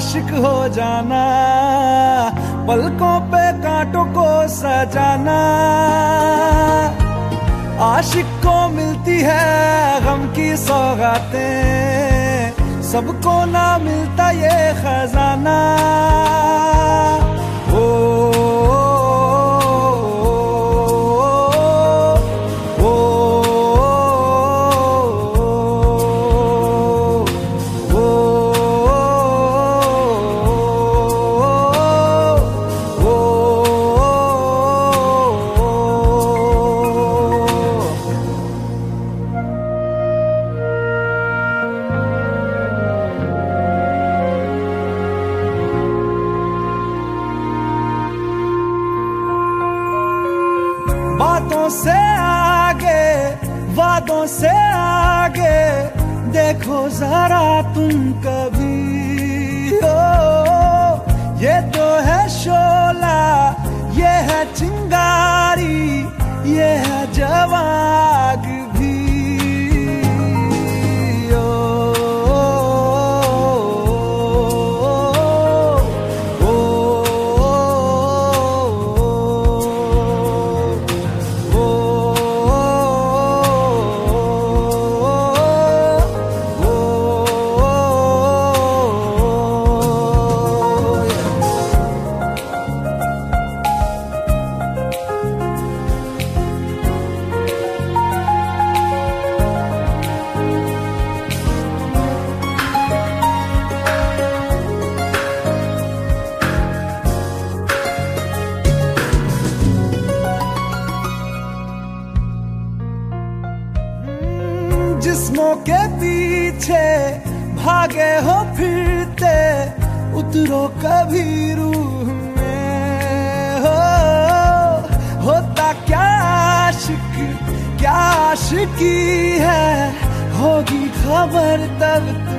जाना, पलकों पे कांटों को सजाना। आशिक को मिलती है गम की सौगातें, सबको ना मिलता ये खजाना। बातों से आगे वादों से आगे देखो जरा तुम कभी जिस्मों के पीछे भागे हो फिरते, उतरो कभी रूह में। हो, होता क्या आशिक, क्या आशिकी है? होगी खबर तब